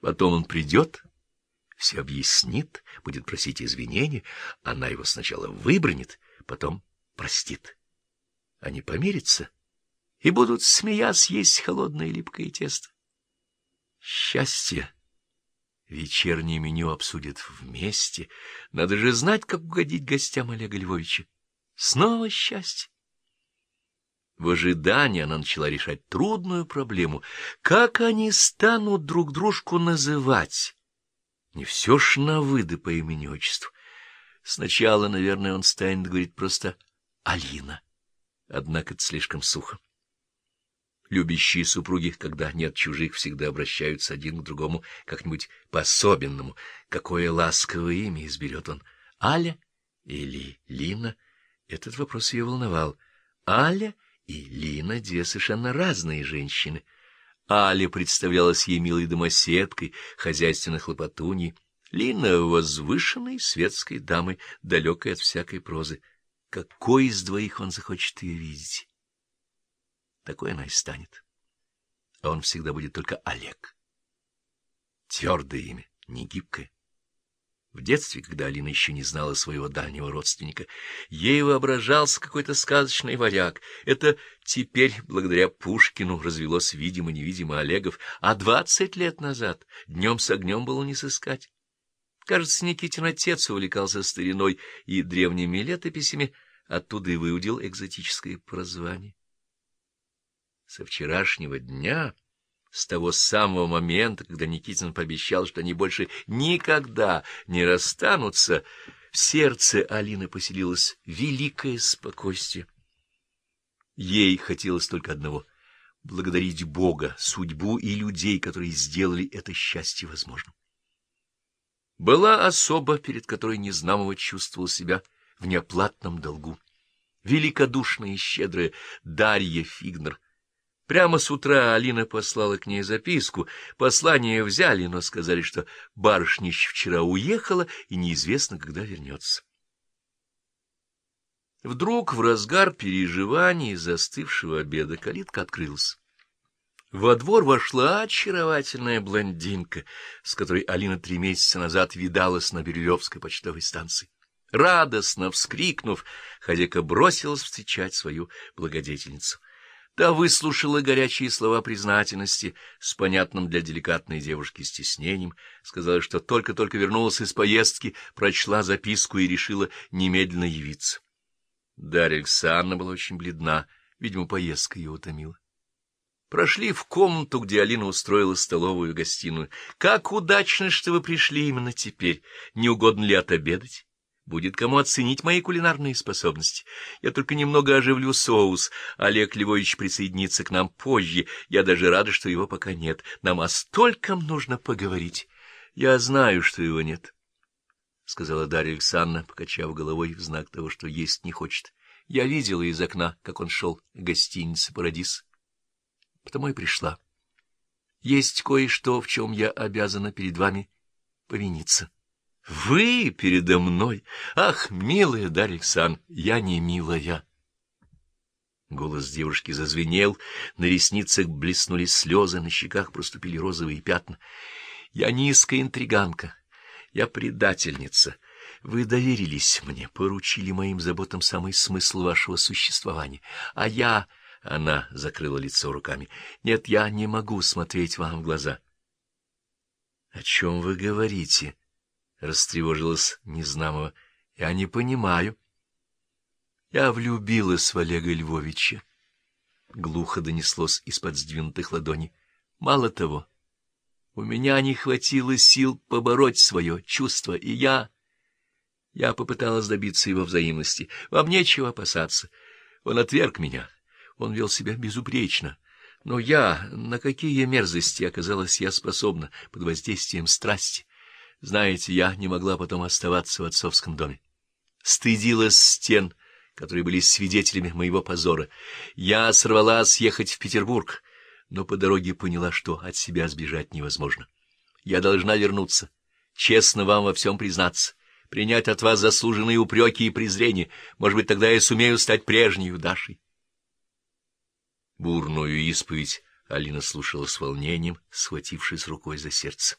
Потом он придет, все объяснит, будет просить извинения, она его сначала выбронит, потом простит. Они помирятся и будут, смеясь, есть холодное липкое тесто. Счастье! Вечернее меню обсудят вместе. Надо же знать, как угодить гостям Олега Львовича. Снова счастье! В ожидании она начала решать трудную проблему. Как они станут друг дружку называть? Не все ж на выды по имени-отчеству. Сначала, наверное, он станет говорить просто «Алина». Однако это слишком сухо. Любящие супруги, когда нет чужих, всегда обращаются один к другому как-нибудь по-особенному. Какое ласковое имя изберет он? Аля или Лина? Этот вопрос ее волновал. Аля и Лина — две совершенно разные женщины. Аля представлялась ей милой домоседкой, хозяйственной хлопотуньей. Лина — возвышенной светской дамой, далекой от всякой прозы. Какой из двоих он захочет ее видеть? Такой она и станет. А он всегда будет только Олег. Твердое имя, не гибкое. В детстве, когда Алина еще не знала своего дальнего родственника, ей воображался какой-то сказочный варяг. Это теперь, благодаря Пушкину, развелось видимо-невидимо Олегов, а двадцать лет назад днем с огнем было не сыскать. Кажется, Никитин отец увлекался стариной и древними летописями, оттуда и выудил экзотическое прозвание. Со вчерашнего дня... С того самого момента, когда Никитин пообещал, что они больше никогда не расстанутся, в сердце Алины поселилось великое спокойствие. Ей хотелось только одного — благодарить Бога, судьбу и людей, которые сделали это счастье возможным. Была особа, перед которой Незнамова чувствовал себя в неоплатном долгу. Великодушная и щедрая Дарья Фигнер — Прямо с утра Алина послала к ней записку. Послание взяли, но сказали, что барышня вчера уехала и неизвестно, когда вернется. Вдруг в разгар переживаний застывшего обеда калитка открылась. Во двор вошла очаровательная блондинка, с которой Алина три месяца назад видалась на Бирюлевской почтовой станции. Радостно вскрикнув, хозяйка бросилась встречать свою благодетельницу. Та выслушала горячие слова признательности с понятным для деликатной девушки стеснением, сказала, что только-только вернулась из поездки, прочла записку и решила немедленно явиться. Дарья Александровна была очень бледна, видимо, поездка ее утомила. Прошли в комнату, где Алина устроила столовую гостиную. — Как удачно, что вы пришли именно теперь! Не угодно ли отобедать? Будет кому оценить мои кулинарные способности. Я только немного оживлю соус. Олег Львович присоединится к нам позже. Я даже рада, что его пока нет. Нам о стольком нужно поговорить. Я знаю, что его нет, — сказала Дарья Александровна, покачав головой в знак того, что есть не хочет. Я видела из окна, как он шел к гостинице «Парадис». Потому и пришла. Есть кое-что, в чем я обязана перед вами повиниться. Вы передо мной? Ах, милая Дарья Александровна, я не милая. Голос девушки зазвенел, на ресницах блеснули слезы, на щеках проступили розовые пятна. Я низкая интриганка, я предательница. Вы доверились мне, поручили моим заботам самый смысл вашего существования. А я... Она закрыла лицо руками. Нет, я не могу смотреть вам в глаза. — О чем вы говорите? —— растревожилась Незнамова. — Я не понимаю. — Я влюбилась в Олега Львовича. Глухо донеслось из-под сдвинутых ладоней. Мало того, у меня не хватило сил побороть свое чувство, и я... Я попыталась добиться его взаимности. Вам нечего опасаться. Он отверг меня. Он вел себя безупречно. Но я... На какие мерзости оказалась я способна под воздействием страсти? Знаете, я не могла потом оставаться в отцовском доме. Стыдилась стен, которые были свидетелями моего позора. Я сорвалась ехать в Петербург, но по дороге поняла, что от себя сбежать невозможно. Я должна вернуться, честно вам во всем признаться, принять от вас заслуженные упреки и презрения. Может быть, тогда я сумею стать прежней Дашей. Бурную исповедь Алина слушала с волнением, схватившись рукой за сердце.